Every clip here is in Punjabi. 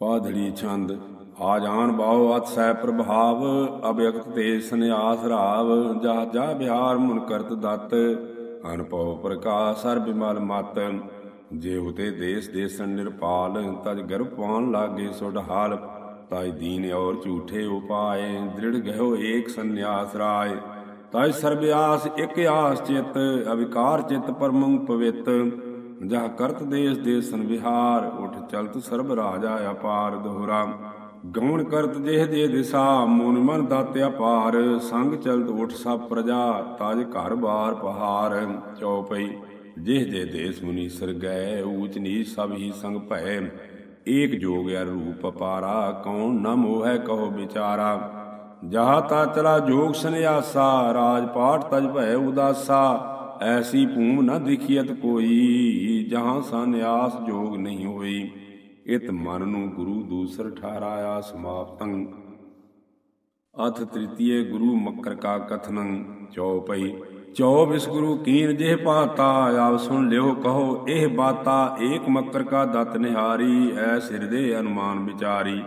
ਪਾਧੜੀ ਛੰਦ, ਆ ਜਾਣ ਬਾਉ ਅਤ ਸਹਿ ਪ੍ਰਭਾਵ ਅਭਿਅਕਤ ਤੇ ਸੰਿਆਸ ਰਾਵ, ਜਾ ਜਾ ਬਿਹਾਰ ਮੁਨ ਕਰਤ ਦਤ ਅਨਪਉ ਪ੍ਰਕਾਸ਼ ਸਰ ਬਿਮਲ ਮਤ ਜੇ ਉਤੇ ਦੇਸ ਦੇਸਨ ਨਿਰਪਾਲ, ਤਜ ਗਰਭ ਪਾਉਣ ਲਾਗੇ ਸੁਢਹਾਲ ਤਾਈ ਦੀਨ ਔਰ ਝੂਠੇ ਉਪਾਏ, ਦ੍ਰਿੜ ਗਇਓ ਏਕ ਸੰਨਿਆਸ ਰਾਏ। ਤਾਈ ਸਰਬਿਆਸ ਇਕ ਆਸ ਚਿਤ, ਅਵਿਕਾਰ ਚਿਤ ਪਰਮੰ ਪਵਿੱਤ ਜਹ ਕਰਤ ਦੇਸ ਦੇਸਨ ਵਿਹਾਰ ਉਠ ਚਲਤ ਸਰਬ ਰਾਜਾ ਅਪਾਰ ਦੋਹਰਾ। ਗਉਣ ਕਰਤ ਜਿਹ ਦੇ ਦਿਸਾ, ਮੂਨ ਮਨ ਦਾਤ ਪਾਰ ਸੰਗ ਚਲਤ ਉਠ ਸਭ ਪ੍ਰਜਾ, ਤਾਜ ਘਰ ਬਾਰ ਪਹਾਰ। ਚਉਪਈ ਜਿਹ ਜੇ ਦੇਸ ਮੁਨੀ ਸਰ ਗਏ ਊਚ ਨੀਚ ਸਭ ਹੀ ਸੰਗ ਭੈ। ਏਕ ਜੋਗ ਅਰ ਰੂਪ ਪਾਰਾ ਕੌਣ ਨ ਮੋਹੈ ਕਹੋ ਵਿਚਾਰਾ। ਜਹਾ ਤਾ ਚਲਾ ਜੋਗ ਸੰਿਆਸਾ ਰਾਜ ਪਾਠ ਤਜ ਭੈ ਉਦਾਸਾ। ਐਸੀ ਭੂਮ ਨਾ ਦਿਖੀਤ ਕੋਈ, ਜਹਾਂ ਸੰਿਆਸ ਜੋਗ ਨਹੀਂ ਹੋਈ। ਇਤ ਮਨ ਨੂੰ ਗੁਰੂ ਦੂਸਰ ਠਾਰਾਇਆ ਸਮਾਪਤੰ ਅਥ ਤ੍ਰਿਤੀਏ ਗੁਰੂ ਮਕਰ ਕਾ ਕਥਨੰ ਚਉਪਈ। ਚੌ ਬਿਸ ਗੁਰੂ ਕੀਨ ਜਿਹ ਪਾਤਾ ਆਪ ਸੁਣ ਲਿਓ ਕਹੋ, ਇਹ ਬਾਤਾ ਏਕ ਮਕਰ ਕਾ ਦਤ ਨਿਹਾਰੀ, ਐ ਸਿਰਦੇ ਅਨੁਮਾਨ ਵਿਚਾਰੀ।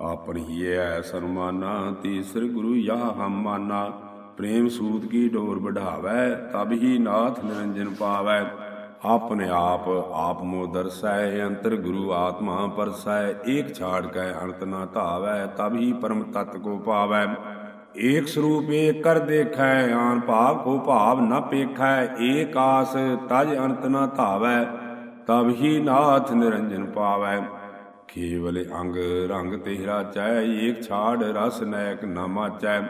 ਆਪਣ ਹੀ ਐ ਸਰਮਾਨਾ ਤੀਸਰ ਗੁਰੂ ਯਾ ਹਮ ਮਾਨਾ। ਪ੍ਰੇਮ ਸੂਤ ਕੀ ਡੋਰ ਵਢਾਵੈ, ਤਬ ਹੀ ਨਾਥ ਨਿਰੰਜਨ ਪਾਵੈ। ਆਪਣੇ ਆਪ ਆਪ ਮੋ ਦਰਸੈ, ਅੰਤਰ ਗੁਰੂ ਆਤਮਾ ਪਰਸੈ। ਏਕ ਛਾੜ ਕੈ ਅਨੰਤ ਨਾ ਧਾਵੈ, ਤਬ ਹੀ ਪਰਮ ਤਤ ਕੋ ਪਾਵੈ। ਏਕ ਸਰੂਪ ਏਕ ਕਰ ਦੇਖੈ, ਆਨ ਭਾਵ ਕੋ ਭਾਵ ਨ ਪੇਖੈ। ਏਕ ਆਸ ਤਜ ਅਨੰਤ ਨਾ ਧਾਵੈ, ਤਬ ਹੀ ਨਾਥ ਨਿਰੰਜਨ ਪਾਵੈ। ਕੇਵਲ ਅੰਗ ਰੰਗ ਤੇਰਾ ਚੈ, ਏਕ ਛਾੜ ਰਸ ਨੈਕ ਨਾ ਮਾਚੈ।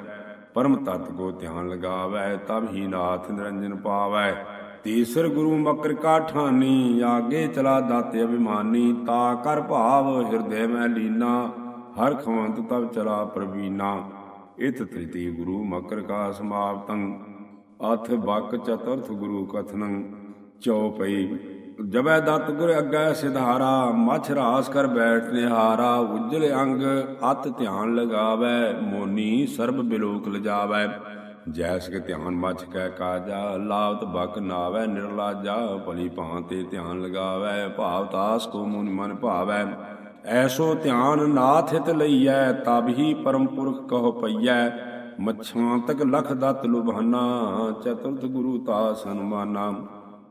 ਪਰਮ ਤਤ ਕੋ ਧਿਆਨ ਲਗਾਵੈ, ਤਬ ਹੀ ਨਾਥ ਨਿਰੰਜਨ ਪਾਵੈ। ਤੀਸਰ ਗੁਰੂ ਮਕਰ ਕਾ ਠਾਨੀ, ਆਗੇ ਚਲਾ ਦਾਤੇ ਅਭਿਮਾਨੀ, ਤਾ ਕਰ ਭਾਵ ਹਿਰਦੇ ਮੈਂ ਲੀਨਾ, ਹਰ ਖਵੰਤ ਤਬ ਚਲਾ ਪ੍ਰਵੀਨਾ। ਇਤ ਤ੍ਰਿਤੀ ਗੁਰੂ ਮਕਰ ਕਾ ਸਮਾਪਤੰ, ਅਥ ਬਕ ਚਤੁਰਥ ਗੁਰੂ ਕਥਨੰ ਚਉਪਈ ਜਬੈ ਦਤ ਗੁਰ ਅੱਗੇ ਸਿਧਾਰਾ, ਮਛ ਰਾਸ ਕਰ ਬੈਠ ਨਿਹਾਰਾ, ਉਜਲ ਅੰਗ ਅਤ ਧਿਆਨ ਲਗਾਵੇ, ਮੋਨੀ ਸਰਬ ਬਿਲੋਕ ਲਜਾਵੇ। ਜੈਸ ਕੇ ਧਿਆਨ ਮਛ ਕੈ ਕਾਜਾ, ਲਾਵਤ ਬਕ ਨਾਵੇ ਨਿਰਲਾ ਜਾ ਭਲੀ ਭਾਂਤੇ ਧਿਆਨ ਲਗਾਵੇ, ਭਾਵ ਤਾਸ ਕੋ ਮਨ ਮਨ ਭਾਵੈ। ਐਸੋ ਧਿਆਨ ਨਾਥ ਹਿਤ ਲਈਐ, ਤਬ ਹੀ ਪਰਮ ਪੁਰਖ ਕਹੋ ਪਈਐ। ਮਛਾਂ ਤਕ ਲਖ ਦਤ ਲੁਭਾਨਾ, ਚਤੁਰਥ ਗੁਰੂ ਤਾ ਸਨਮਾਨਾ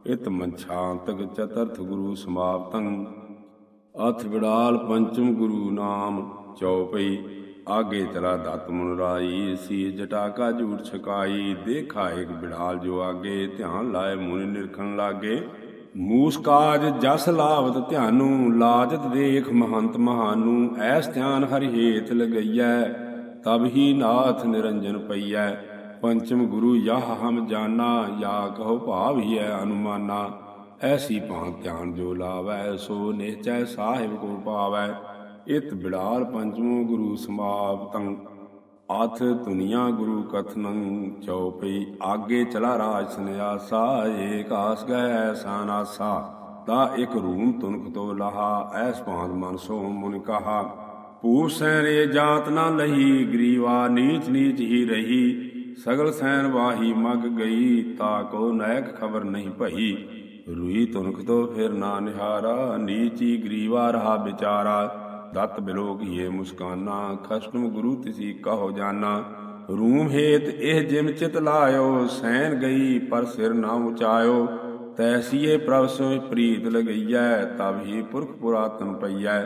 ਇਤ ਮੰਛਾਂਤਕ ਚਤੁਰਥ ਗੁਰੂ ਸਮਾਪਤੰ। ਅਥ ਵਿੜਾਲ ਪੰਚਮ ਗੁਰੂ ਨਾਮ ਚਉਪਈ। ਆਗੇ ਤਰਾ ਦਤ ਮਨ ਰਾਈ ਸੀ ਜਟਾਕਾ ਝੂਠ ਛਕਾਈ। ਦੇਖਾ ਇੱਕ ਬਿੜਾਲ ਜੋ ਆਗੇ, ਧਿਆਨ ਲਾਏ ਮੁਨਿ ਨਿਰਖਣ ਲਾਗੇ। ਮੂਸ ਕਾਜ ਜਸ ਲਾਵਤ ਧਿਆਨੂ, ਲਾਜਤ ਦੇਖ ਮਹੰਤ ਮਹਾਨੂ। ਐਸ ਧਿਆਨ ਹਰਿ ਹੇਤ ਲਗਈਐ, ਤਬ ਹੀ ਨਾਥ ਨਿਰੰਜਨ ਪਈਐ। ਪੰਚਮ ਗੁਰੂ ਯਹ ਹਮ ਜਾਨਾ, ਯਾ ਕਹੋ ਭਾਵ ਹੀ ਹੈ ਅਨੁਮਾਨਾ। ਐਸੀ ਭਾਂ ਧਿਆਨ ਜੋ ਲਾਵੈ, ਸੋ ਨਿਹਚੈ ਸਾਹਿਬ ਕੋ ਪਾਵੈ। ਇਤ ਬਿੜਾਰ ਪੰਚਮੋ ਗੁਰੂ ਸਮਾਪਤੰ। ਅਥ ਦੁਨੀਆ ਗੁਰੂ ਕਥਨੰ ਚਉਪਈ। ਆਗੇ ਚਲਾ ਰਾਜ ਸੰਿਆਸਾ ਏਕ ਆਸ ਗਏ ਐਸਾ ਤਾ ਇਕ ਰੂਮ ਤੁਨਕ ਤੋ ਲਹਾ, ਐਸ ਭਾਂਤ ਮਨ ਸੋ ਮੁਨ ਕਹਾ। ਪੂਰ ਸੈਰੇ ਜਾਤ ਨਾ ਲਹੀ, ਗਰੀਵਾ ਨੀਚ ਨੀਚ ਹੀ ਰਹੀ। ਸਗਲ ਸੈਨ ਵਾਹੀ ਮਗ ਗਈ, ਤਾ ਕੋ ਨਾਇਕ ਖਬਰ ਨਹੀਂ ਭਈ। ਰੂਈ ਤੁਨਖ ਤੋ ਫਿਰ ਨਾ ਨਿਹਾਰਾ, ਨੀਚੀ ਗਰੀਵਾ ਰਹਾ ਵਿਚਾਰਾ। ਦਤ ਬਿਲੋਕ ਹੀਏ ਮੁਸਕਾਨਾ ਖਸ਼ਟਮ ਗੁਰੂ ਤਿਸੀ ਕਹੋ ਜਾਨਾ। ਰੂਮ ਹੇਤ ਇਹ ਜਿਮ ਚਿਤ ਲਾਇਓ, ਸੈਨ ਗਈ ਪਰ ਸਿਰ ਨਾ ਉਚਾਇਓ। ਤੈਸੀਏ ਪ੍ਰਭ ਸੋ ਪ੍ਰੀਤ ਲਗਈਐ, ਤਬ ਹੀ ਪੁਰਖ ਪੁਰਾਤਨ ਪਈਐ।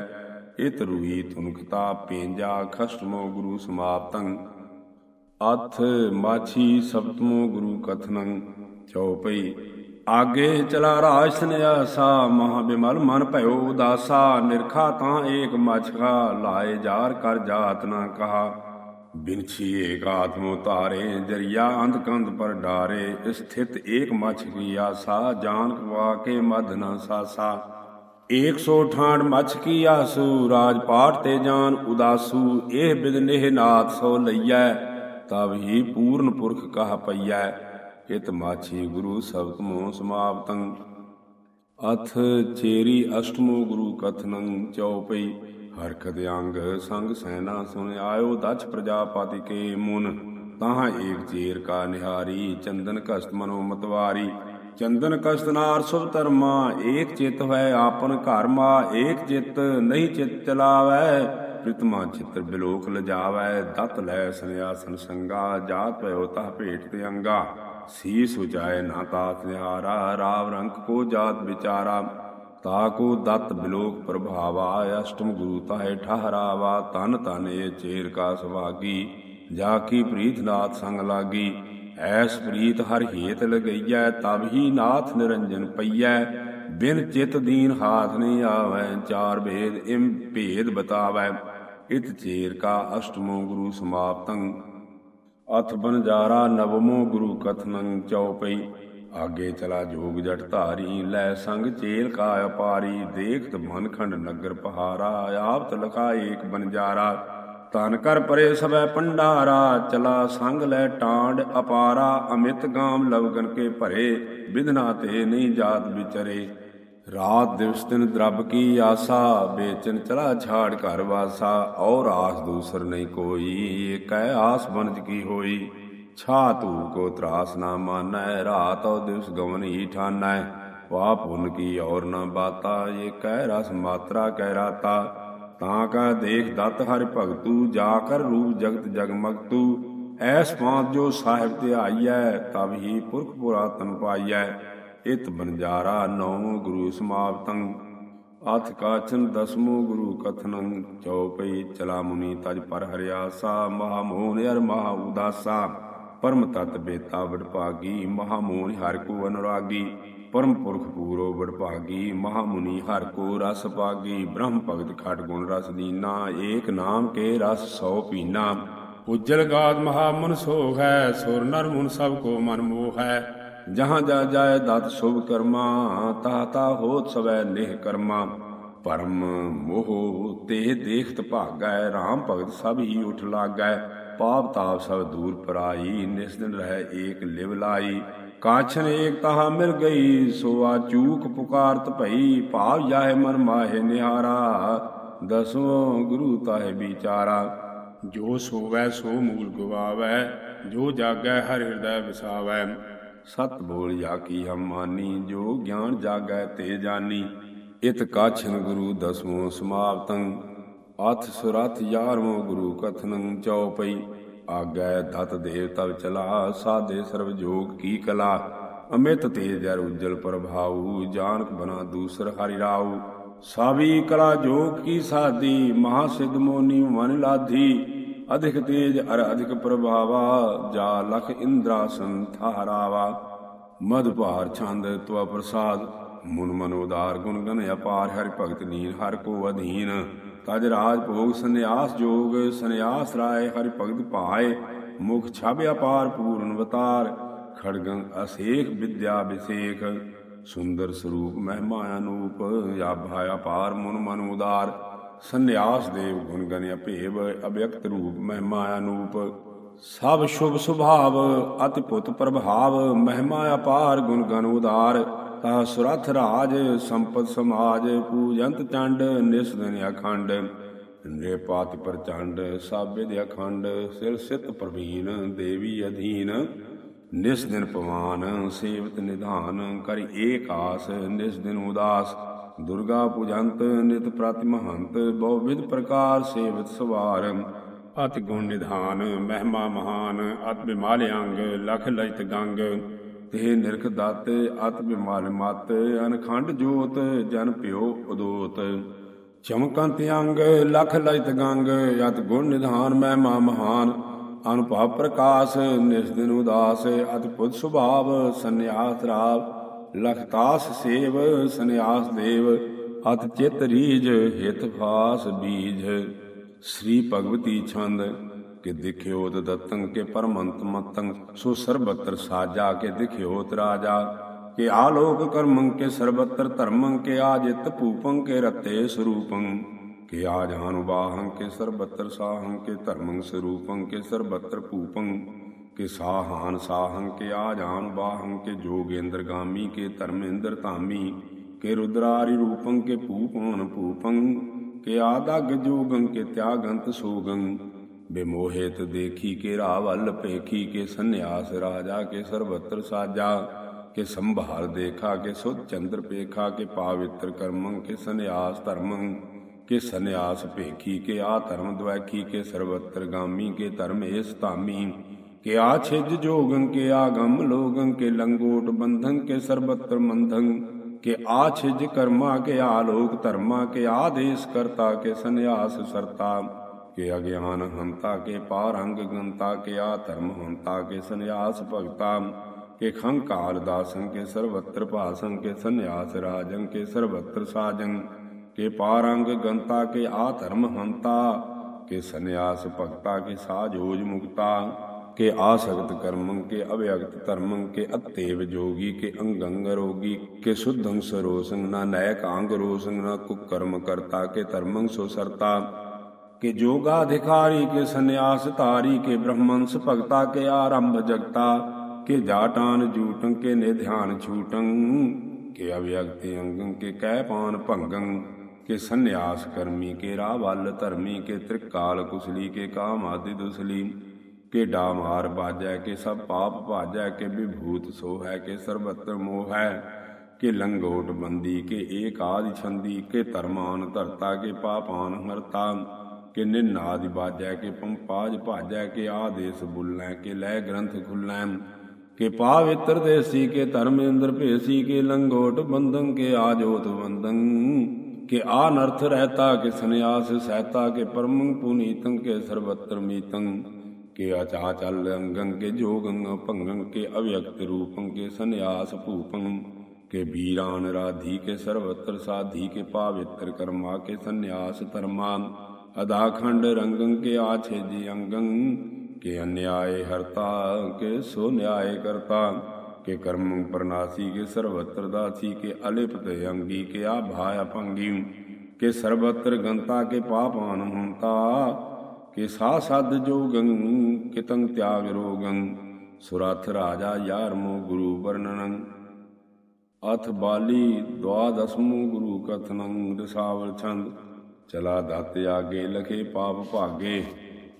ਇਤ ਰੂਹੀ ਤੁਨਖਤਾ ਪੇਂਜਾ ਖਸ਼ਟਮੋ ਗੁਰੂ ਸਮਾਪਤੰ। ਅਥ ਮਾਛੀ ਸਪਤਮੋ ਗੁਰੂ ਕਥਨੰ ਚਉਪਈ। ਆਗੇ ਚਲਾ ਰਾਜ ਸੰਿਆਸਾ ਮਹਾ ਬਿਮਲ ਮਨ ਭਇਓ ਉਦਾਸਾ, ਨਿਰਖਾ ਤਾਂ ਏਕ ਮਛਕਾ ਲਾਏ ਜਾਰ ਕਰ ਜਾਤ ਨਾ ਕਹਾ। ਬਿਨਛੀ ਏਕ ਆਤਮੋ ਤਾਰੇ ਜਰੀਆ ਅੰਧ ਕੰਧ ਪਰ ਡਾਰੇ, ਸਥਿਤ ਏਕ ਮਛ ਕੀ ਆਸਾ, ਜਾਨ ਕਵਾ ਕੇ ਮਦ ਨਾ ਸਾਸਾ। 168 ਮਛ ਕੀ ਆਸੂ, ਰਾਜ ਪਾਠ ਤੇ ਜਾਨ ਉਦਾਸੂ, ਇਹ ਬਿਦਨੇਹ ਨਾਥ ਸੋ ਲਈਐ। ਤਬ ਹੀ ਪੂਰਨ ਪੁਰਖ ਕਹ ਪਈਐ। ਇਤ ਮਾਛੀ ਗੁਰੂ ਸਬਦ ਮੋ ਸਮਾਪਤੰ। ਅਥ ਚੇਰੀ ਅਸ਼ਟਮੋ ਗੁਰੂ ਕਥਨੰ ਚਉਪਈ ਹਰਖਦ ਅੰਗ ਸੰਗ ਸੈਨਾ ਸੁਨ ਆਇਓ ਦਛ ਪ੍ਰਜਾਪਤੀ ਕੇ ਮੁਨ। ਤਾਹ ਏਕ ਚੇਰ ਕਾ ਨਿਹਾਰੀ, ਚੰਦਨ ਕਸਤ ਮਨੋ ਮਤਵਾਰੀ। ਚੰਦਨ ਕਸ਼ਤਨਾਰ ਸੁਭ ਧਰਮਾ, ਏਕ ਚਿਤ ਹੈ ਆਪਨ ਘਰ ਮਾ, ਏਕ ਚਿਤ ਨਹੀਂ ਚਿਤ ਚਲਾਵੈ। ਪ੍ਰਿਤਮਾ ਚਿਤਰ ਬਿਲੋਕ ਲਜਾਵੈ, ਦਤ ਲੈ ਸੰਿਆਸਨ ਸੰਗਾ, ਜਾਤ ਭਇਓ ਤਾ ਭੇਟ ਤੇ ਅੰਗਾ। ਸੀਸ ਉਚਾਏ ਨਾ ਤਾਤ ਨਿਹਾਰਾ ਰਾਵ ਰੰਕ ਕੋ ਜਾਤ ਵਿਚਾਰਾ। ਤਾ ਕੋ ਦਤ ਬਿਲੋਕ ਪ੍ਰਭਾਵਾ, ਅਸ਼ਟਮ ਗੁਰੂ ਤਾਹੇ ਠਹਰਾਵਾ। ਤਨ ਤਨ ਇਹ ਚੇਰ ਕਾ ਸੁਭਾਗੀ ਜਾ ਕੀ ਪ੍ਰੀਤ ਨਾਥ ਸੰਗ ਲਾਗੀ। ਐਸ ਪ੍ਰੀਤ ਹਰ ਹੇਤ ਲਗਈਐ, ਤਬ ਹੀ ਨਾਥ ਨਿਰੰਜਨ ਪਈਐ। ਬਿਨ ਚਿਤ ਦੀਨ ਹਾਥ ਨਹੀਂ ਆਵੈ, ਚਾਰ ਭੇਦ ਇਮ ਭੇਦ ਬਤਾਵੈ, ਇਤ ਚੇਰ ਕਾ ਅਸ਼ਟਮੋ ਗੁਰੂ ਸਮਾਪਤੰ। ਅਥ ਬਨਜਾਰਾ ਨਵਮੋ ਗੁਰੂ ਕਥਨੰ ਚਉਪਈ ਆਗੇ ਚਲਾ ਜੋਗ ਜਟ ਧਾਰੀ, ਲੈ ਸੰਗ ਚੇਲ ਕਾ ਅਪਾਰੀ, ਦੇਖਤ ਮਨਖੰਡ ਨਗਰ ਪਹਾਰਾ ਆਪਤ ਲਖਾ ਏਕ ਬਨਜਾਰਾ ਤਨ ਕਰ ਪਰੇ ਸਭੈ ਪੰਡਾਰਾ ਚਲਾ ਸੰਗ ਲੈ ਟਾਂਡ ਅਪਾਰਾ, ਅਮਿਤ ਗਾਮ ਲਵਗਨ ਕੇ ਭਰੇ ਵਿਦਨਾ ਤੇ ਨਹੀਂ ਜਾਤ ਵਿਚਰੇ। ਰਾਤ ਦਿਵਸ ਦਿਨ ਦਰਬ ਕੀ ਆਸਾ, ਬੇਚਨ ਚਲਾ ਛਾੜ ਘਰ ਵਾਸਾ ਔਰ ਆਸ ਦੂਸਰ ਨਹੀਂ ਕੋਈ ਕਹਿ ਆਸ ਬਨਜ ਕੀ ਹੋਈ? ਛਾ ਤੂ ਕੋ ਤਰਾਸ ਨਾ ਮਾਨੈ, ਰਾਤ ਔ ਦਿਵਸ ਗਵਨ ਹੀ ਠਾਨੈ। ਵਾ ਪੁਨ ਕੀ ਔਰ ਨਾ ਬਾਤਾ, ਇਹ ਕਹਿ ਰਸ ਮਾਤਰਾ ਕਹਿ ਰਾਤਾ। ਤਾਂ ਕਾ ਦੇਖ ਦਤ ਹਰਿ ਭਗਤੂ, ਜਾ ਕਰ ਰੂਪ ਜਗਤ ਜਗਮਗਤੂ। ਐਸ ਪਾਂਤ ਜੋ ਸਾਹਿਬ ਤੇ ਆਈਐ, ਤਬ ਹੀ ਪੁਰਖ ਪੁਰਾਤਨ ਪਾਈਐ। ਇਤ ਬਨਜਾਰਾ ਨੌ ਗੁਰੂ ਸਮਾਪਤੰ। ਅਥ ਕਾਚਨ ਦਸਮੋ ਗੁਰੂ ਕਥਨੰ। ਚਉਪਈ ਚਲਾ ਮੁਨੀ ਤਜ ਪਰ ਹਰਿਆਸਾ। ਮਹਾ ਮੋਹਨ ਅਰ ਮਹਾ ਉਦਾਸਾ। ਪਰਮ ਤਤ ਬੇਤਾ ਵਡਭਾਗੀ ਮਹਾ ਮੋਹਨ ਹਰਿ ਕੋ ਅਨੁਰਾਗੀ। ਪਰਮ ਪੁਰਖ ਪੂਰੋ ਵਡਭਾਗੀ ਮਹਾ ਮੁਨੀ ਹਰਿ ਕੋ ਰਸ ਪਾਗੀ, ਬ੍ਰਹਮ ਭਗਤ ਖਟ ਗੁਣ ਰਸ ਦੀਨਾ, ਏਕ ਨਾਮ ਕੇ ਰਸ ਸੋ ਪੀਨਾ। ਉਜਲ ਗਾਦ ਮਹਾ ਮਨ ਸੋਖ ਹੈ, ਸੁਰ ਨਰ ਮੁਨ ਸਭ ਕੋ ਮਨ ਮੋਹ ਹੈ। ਜਹਾਂ ਜਾ ਜਾਏ ਦਤ ਸੁਭ ਕਰਮਾ, ਤਾ ਤਾ ਹੋਤ ਸਵੈ ਨਿਹ ਕਰਮਾ। ਪਰਮ ਮੋਹ ਤੇ ਦੇਖਤ ਭਾਗੈ RAM ਭਗਤ ਸਭ ਹੀ ਉਠ ਲਾਗੈ। ਪਾਪ ਤਾਪ ਸਭ ਦੂਰ ਪਰਾਈ, ਨਿਸ ਦਿਨ ਰਹਿ ਏਕ ਲਿਵ ਲਾਈ। ਕਾਛਨ ਏਕ ਤਹਾ ਮਿਲ ਗਈ ਸੋ ਆ ਚੂਕ ਪੁਕਾਰਤ ਭਈ, ਭਾਵ ਜਾਹੇ ਮਨ ਮਾਹੇ ਨਿਹਾਰਾ। ਦਸਵੋਂ ਗੁਰੂ ਤਾਹੇ ਵਿਚਾਰਾ, ਜੋ ਸੋਵੈ ਸੋ ਮੂਲ ਗਵਾਵੈ, ਜੋ ਜਾਗੈ ਹਰ ਹਿਰਦੈ ਵਿਸਾਵੈ। ਸਤ ਬੋਲ ਜਾ ਕੀ ਹਮ ਜੋ ਗਿਆਨ ਜਾਗੈ ਤੇ ਜਾਨੀ। ਇਤ ਕਾਛਨ ਗੁਰੂ ਦਸਵੋਂ ਸਮਾਪਤੰ, ਅਥ ਸੁਰਥ ਯਾਰਵੋਂ ਗੁਰੂ ਕਥਨੰ ਚਉਪਈ ਆਗੈ ਦਤ ਦੇਵ ਤਵ ਚਲਾ, ਸਾਧੇ ਸਰਬ ਜੋਗ ਕੀ ਕਲਾ। ਅਮਿਤ ਤੇਜ ਅਰ ਉਜਲ ਪ੍ਰਭਾਉ, ਜਾਨਕ ਬਨਾ ਦੂਸਰ ਹਰਿ ਰਾਉ। ਸਾਵੀ ਕਲਾ ਜੋਗ ਕੀ ਸਾਧੀ, ਮਹਾ ਸਿਧ ਮੋਨੀ ਮਨ ਲਾਧੀ। ਅਧਿਕ ਤੇਜ ਅਰ ਅਧਿਕ ਪ੍ਰਭਾਵਾ, ਜਾ ਲਖ ਇੰਦਰਾ ਥਾਰਾਵਾ ਮਦ ਭਾਰ ਛੰਦ ਤਵ ਪ੍ਰਸਾਦ, ਮਨ ਮਨ ਉਦਾਰ ਗੁਣ ਗਨ ਅਪਾਰ, ਹਰਿ ਭਗਤ ਨੀਨ ਹਰ ਕੋ ਅਧੀਨ। ਤਜ ਰਾਜ ਭੋਗ ਸੰਨਿਆਸ ਜੋਗ, ਸੰਨਿਆਸ ਰਾਏ ਹਰਿ ਭਗਤ ਭਾਏ, ਮੁਖ ਛਾਬ ਅਪਾਰ ਪੂਰਨ ਵਤਾਰ ਖੜਗੰ ਅਸੇਖ ਵਿਦਿਆ ਵਿਸੇਖ, ਸੁੰਦਰ ਸਰੂਪ ਮਹਿਮਾ ਅਨੂਪ ਆਭਾ ਅਪਾਰ ਮਨ ਮਨ ਉਦਾਰ, ਸੰਨਿਆਸ ਦੇਵ ਗੁਣ ਗਨ ਅਭੇਵ, ਅਭਿਅਕਤ ਰੂਪ ਮਹਿਮਾ ਅਨੂਪ, ਸਭ ਸ਼ੁਭ ਸੁਭਾਵ, ਅਤਿ ਪੁੱਤ ਪ੍ਰਭਾਵ, ਮਹਿਮਾ ਅਪਾਰ ਗੁਣ ਗਨ ਉਦਾਰ ਤਾ ਸੁਰਥ ਰਾਜ, ਸੰਪਤ ਸਮਾਜ, ਪੂਜੰਤ ਚੰਡ ਨਿਸ ਦਿਨ ਅਖੰਡ। ਨੇ ਪਾਤ ਪ੍ਰਚੰਡ ਸਭ ਵਿਦ ਅਖੰਡ, ਸਿਰ ਸਿਤ ਪ੍ਰਵੀਨ, ਦੇਵੀ ਅਧੀਨ। ਨਿਸ ਦਿਨ ਪਵਾਨ, ਸੇਵਤ ਨਿਧਾਨ, ਕਰਿ ਏਕ ਆਸ ਨਿਸ ਦਿਨ ਉਦਾਸ। ਦੁਰਗਾ ਪੂਜੰਤ, ਨਿਤ ਪ੍ਰਤਿ ਮਹੰਤ, ਬਹੁ ਵਿਧ ਪ੍ਰਕਾਰ ਸੇਵਤ ਸਵਾਰ। ਅਤਿ ਗੁਣ ਨਿਧਾਨ, ਮਹਿਮਾ ਮਹਾਨ, ਅਤਿ ਬਿਮਾਲ ਅੰਗ ਲਖ ਲਜਤ ਗੰਗ। ਤੇ ਨਿਰਖ ਦਤ, ਅਤ ਬਿਮਾਲ ਮਤ, ਅਨਖੰਡ ਜੋਤ, ਜਨ ਪਿਓ ਉਦੋਤ। ਚਮਕੰਤ ਅੰਗ, ਲਖ ਲਜਤ ਗੰਗ, ਅਤ ਗੁਣ ਨਿਧਾਨ ਮਹਿਮਾ ਮਹਾਨ। ਅਨੁਭਵ ਪ੍ਰਕਾਸ਼ ਨਿਸ ਦਿਨ ਉਦਾਸ, ਅਤ ਪੁੱਤ ਸੁਭਾਵ, ਸੰਨਿਆਸ ਰਾਵ। ਲਖਤਾਸ ਸੇਵ, ਸੰਨਿਆਸ ਦੇਵ, ਅਤ ਚਿਤ ਰੀਜ ਹਿਤ ਫਾਸ ਬੀਜ। ਸ੍ਰੀ ਭਗਵਤੀ ਛੰਦ। ਕਿ ਦਿਖਿਓਤ ਦਤੰ ਕੇ ਪਰਮੰਤ ਮਤੰ, ਸੋ ਸਰਬਤਰ ਸਾਜਾ ਕੇ ਦਿਖਿਓਤ ਰਾਜਾ। ਕੇ ਆਲੋਕ ਕਰਮੰ ਕੇ ਸਰਬਤਰ ਧਰਮੰ, ਕੇ ਆਜਿਤ ਭੂਪੰ ਕੇ ਰਤੇ ਸਰੂਪੰ। ਕੇ ਆਜਾਨ ਕੇ ਸਰਬਤਰ ਸਾਹੰ, ਕੇ ਧਰਮੰ ਸਰੂਪੰ ਕੇ ਸਰਬਤਰ ਭੂਪੰ। ਕੇ ਸਾਹਾਨ ਸਾਹੰ, ਕੇ ਆਜਾਨ ਬਾਹੰ, ਕੇ ਜੋਗੇਂਦਰ ਗਾਮੀ, ਕੇ ਧਰਮੇਂਦਰ ਧਾਮੀ। ਕੇ ਰੁਦਰਾਰੀ ਰੂਪੰ, ਕੇ ਭੂਪਨ ਭੂਪੰ। ਕੇ ਆਦਗ ਜੋਗੰ, ਕੇ ਤਿਆਗੰਤ ਸੋਗੰ। ਬਿਮੋਹਿਤ ਦੇਖੀ ਕੇ ਰਾਵਲ ਪੇਖੀ ਕੇ ਸੰਨਿਆਸ ਰਾਜਾ ਕੇ ਸਰਬਤਰ ਸਾਜਾ ਕਿ ਸੰਭਾਲ ਦੇਖਾ ਕਿ ਸੁਧ ਚੰਦਰ ਪੇਖਾ ਕਿ ਪਾਵਿੱਤਰ ਕਰਮੰ ਕਿ ਸੰਨਿਆਸ ਧਰਮੰ ਕਿ ਸੰਨਿਆਸ ਭੇਖੀ ਕਿ ਆ ਧਰਮ ਦਵੈਖੀ ਕਿ ਸਰਵਤਰ ਗਾਮੀ ਕਿ ਧਰਮ ਏਸ ਧਾਮੀ ਕਿ ਆ ਛਿਜ ਜੋਗੰ ਕਿ ਆ ਗਮ ਲੋਗੰ ਕਿ ਲੰਗੋਟ ਬੰਧਨ ਕਿ ਸਰਬਤਰ ਮੰਧੰ ਕਿ ਆ ਛਿਜ ਕਰਮਾ ਕਿ ਆ ਲੋਕ ਧਰਮਾ ਕਿ ਆ ਦੇਸ ਕਰਤਾ ਕਿ ਸੰਨਿਆਸ ਸਰਤਾ ਕੇ ਅਗਿਆਨ ਹੰਤਾ ਕੇ ਪਾਰੰਗ ਗੰਤਾ ਕੇ ਆ ਧਰਮ ਹੰਤਾ ਕੇ ਸੰਨਿਆਸ ਭਗਤਾ, ਕੇ ਖੰਕਾਲ ਦਾਸੰ ਕੇ ਸਰਵਤਰ ਭਾਸੰ ਕੇ ਸੰਨਿਆਸ ਰਾਜੰ ਕੇ ਸਰਵਤਰ ਸਾਜੰ, ਕੇ ਪਾਰੰਗ ਗੰਤਾ ਕੇ ਆ ਧਰਮ ਹੰਤਾ, ਕੇ ਸੰਨਿਆਸ ਭਗਤਾ ਕੇ ਸਾਜੋਜ ਮੁਕਤਾ, ਕੇ ਆਸਕਤ ਕਰਮੰ ਕੇ ਅਵਿਅਗਤ ਧਰਮੰ ਕੇ ਅਤੇਵ ਜੋਗੀ ਕੇ ਅੰਗੰਗ ਰੋਗੀ, ਕੇ ਸੁਧੰ ਸਰੋਸੰ, ਨਾ ਨੈਕ ਅੰਗ ਰੋਸੰ, ਨਾ ਕੁਕਰਮ ਕਰਤਾ, ਕੇ ਧਰਮੰ ਸੋ ਸਰਤਾ। ਕਿ ਜੋਗਾਧਿਕਾਰੀ ਕੇ ਸੰਨਿਆਸ ਧਾਰੀ ਕੇ ਬ੍ਰਹਮੰਸ ਭਗਤਾ ਕੇ ਆਰੰਭ ਜਗਤਾ ਕਿ ਜਾਟਾਨ ਜੂਟੰ ਕੇ ਨਿਧਿਆਨ ਛੂਟੰ ਕਿ ਅਵਿਅਗਤੇ ਅੰਗੰ ਕੇ ਕਹਿ ਪਾਨ ਭੰਗੰ ਕਿ ਸੰਨਿਆਸ ਕਰਮੀ ਕੇ ਰਾਹ ਵੱਲ ਧਰਮੀ ਕੇ ਤ੍ਰਿਕਾਲ ਕੁਸਲੀ ਕੇ ਕਾਮ ਆਦਿ ਦੁਸਲੀ ਕਿ ਡਾ ਮਾਰ ਬਾਜੈ ਕਿ ਸਭ ਪਾਪ ਭਾਜੈ ਕਿ ਵਿਭੂਤ ਸੋ ਹੈ ਕਿ ਸਰਬਤਰ ਮੋਹ ਹੈ ਕਿ ਲੰਗੋਟ ਬੰਦੀ ਕਿ ਏਕ ਆਦਿ ਛੰਦੀ ਕਿ ਧਰਮਾਨ ਧਰਤਾ ਕਿ ਪਾਪਾਨ ਹਰਤਾ ਕਿ ਨਿਨਾਦਿ ਬਾਜੈ ਕਿ ਪੰਪਾਜ ਭਾਜੈ ਕਿ ਆਦੇਸ ਬੁੱਲੈ ਕਿ ਲੈ ਗ੍ਰੰਥ ਖੁੱਲੈ ਕਿ ਪਾਵਿੱਤਰ ਦੇਸੀ ਕੇ ਧਰਮੇਂਦਰ ਭੇਸੀ ਕੇ ਲੰਗੋਟ ਬੰਧਨ ਕੇ ਆਜੋਤ ਬੰਧਨ ਕਿ ਆ ਨਰਥ ਰਹਤਾ ਕਿ ਸੰਨਿਆਸ ਸਹਿਤਾ ਕਿ ਪਰਮੰ ਪੁਨੀਤੰ ਕੇ ਸਰਬਤਰ ਮੀਤੰ ਕਿ ਆਚਾ ਚਲ ਅੰਗੰ ਕੇ ਜੋਗੰ ਭੰਗੰ ਕੇ ਅਵਿਅਕਤ ਰੂਪੰ ਕੇ ਸੰਨਿਆਸ ਭੂਪੰ ਕੇ ਬੀਰਾਨ ਰਾਧੀ ਕੇ ਸਰਵਤਰ ਸਾਧੀ ਕੇ ਪਾਵਿੱਤਰ ਕਰਮਾ ਕੇ ਸੰਨਿਆਸ ਧਰਮਾ ਅਦਾਖੰਡ ਰੰਗੰ ਕੇ ਆਛੇ ਜੀ ਅੰਗੰ, ਕੇ ਅਨਿਆਏ ਹਰਤਾ, ਕੇ ਸੋ ਨਿਆਏ ਕਰਤਾ, ਕੇ ਕਰਮ ਪ੍ਰਨਾਸੀ ਕੇ ਸਰਵਤਰ ਦਾਸੀ, ਕੇ ਅਲਿਪਤ ਅੰਗੀ, ਕੇ ਆ ਭਾਇ ਅਪੰਗੀ, ਕੇ ਸਰਬਤਰ ਗੰਤਾ, ਕੇ ਪਾਪਾਨ ਹੁੰਤਾ, ਕੇ ਸਾ ਸਦ ਜੋਗੰ ਕਿਤੰ ਤਿਆਗ ਰੋਗੰ, ਸੁਰਥ ਰਾਜਾ ਯਾਰਮੋ ਗੁਰੂ ਵਰਣਨੰ। ਅਥ ਬਾਲੀ ਦਵਾਦਸਮੋ ਗੁਰੂ ਕਥਨੰ, ਰਸਾਵਲ ਛੰਦ। ਚਲਾ ਦਤ ਆਗੇ, ਲਖੇ ਪਾਪ ਭਾਗੇ।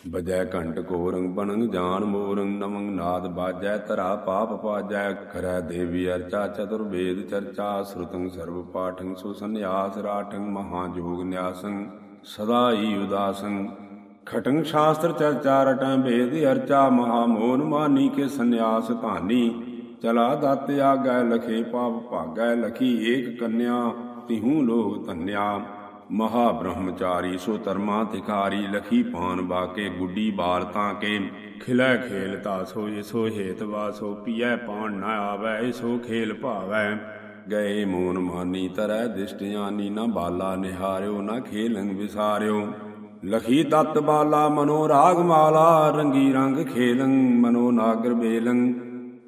ਬਜੈ ਘੰਟ ਕੋਰੰਗ ਬਣੰਗ, ਜਾਨ ਮੋਰੰਗ ਨਮੰਗ ਨਾਦ ਬਾਜੈ ਤਰਾ ਪਾਪ ਪਾਜੈ। ਕਰੈ ਦੇਵੀ ਅਰਚਾ ਚਤੁਰ ਵੇਦ ਚਰਚਾ, ਸ਼ਰੁਤੰ ਸਰਬ ਪਾਠੰ, ਸੋ ਸੰਨਿਆਸ ਰਾਠੰ, ਮਹਾ ਜੋਗ ਨਿਆਸੰ, ਸਦਾ ਹੀ ਉਦਾਸੰ। ਖਟੰ ਸ਼ਾਸਤਰ ਚਰਚਾ, ਰਟੈ ਵੇਦ ਅਰਚਾ, ਮਹਾ ਮੋਨ ਮਾਨੀ ਕੇ ਸੰਨਿਆਸ ਧਾਨੀ। ਚਲਾ ਦਤ ਆਗੈ, ਲਖੇ ਪਾਪ ਭਾਗੈ, ਲਖੀ ਏਕ ਕੰਨਿਆ, ਤਿਹੂ ਲੋਗ ਧੰਨਿਆ। ਮਹਾ ਬ੍ਰਹਮਚਾਰੀ ਸੋ ਧਰਮਾ ਤਿਕਾਰੀ ਲਖੀ ਪਾਨ ਬਾਕੇ ਗੁੱਡੀ ਬਾਲ ਤਾਂ ਕੇ ਖਿਲੈ ਖੇਲ ਤਾਸੋ ਸੋ ਹੇਤ ਵਾਸੋ ਪੀਐ ਪਾਣ ਨਾ ਆਵੈ ਸੋ ਖੇਲ ਭਾਵੈ। ਗਏ ਮੋਨ ਮਾਨੀ ਤਰੈ ਦਿਸ਼ਟਿਆਨੀ ਨਾ ਬਾਲਾ ਨਿਹਾਰਿਓ, ਨਾ ਖੇਲੰ ਵਿਸਾਰਿਓ। ਲਖੀ ਤਤ ਬਾਲਾ ਮਨੋ ਰਾਗ ਮਾਲਾ, ਰੰਗੀ ਰੰਗ ਖੇਲੰ ਮਨੋ ਨਾਗਰ ਬੇਲੰ।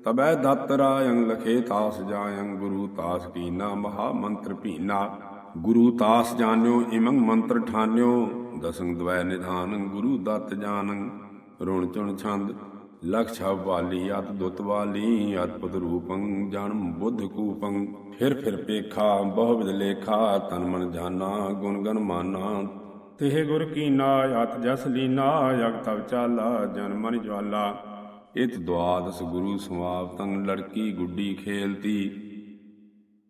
ਤਬੈ ਦਤ ਰਾਯੰ ਲਖੇ ਤਾਸ ਜਾਯੰ ਗੁਰੂ ਤਾਸ ਕੀਨਾ ਮਹਾ ਮੰਤਰ ਭੀਨਾ। ਗੁਰੂ ਤਾਸ ਜਾਣਿਓ, ਇਮੰਗ ਮੰਤਰ ਠਾਨਿਓ ਦਸੰਗ ਦਵੈ ਨਿਧਾਨ, ਗੁਰੂ ਦਤ ਜਾਣੰ। ਰੁਣ ਚੁਣ ਛੰਦ ਲਖ ਛਵ ਵਾਲੀ ਅਤ ਦੁੱਤ ਵਾਲੀ ਅਤਪੁਤ ਰੂਪੰ ਜਨਮ ਬੁੱਧ ਕੂਪੰ। ਫਿਰ ਫਿਰ ਪੇਖਾ ਬਹੁ ਵਿਦ ਲੇਖਾ, ਤਨ ਮਨ ਜਾਨਾ, ਗੁਣ ਗਨ ਮਾਨਾ। ਤਿਹ ਗੁਰ ਕੀਨਾ ਅਤ ਜਸ ਲੀਨਾ ਜਗ ਤਵ ਚਾਲਾ, ਜਨ ਮਨ ਜਵਾਲਾ। ਇਤ ਦਵਾਦਸ ਗੁਰੂ ਸਮਾਪਤੰ, ਲੜਕੀ ਗੁੱਡੀ ਖੇਲਤੀ।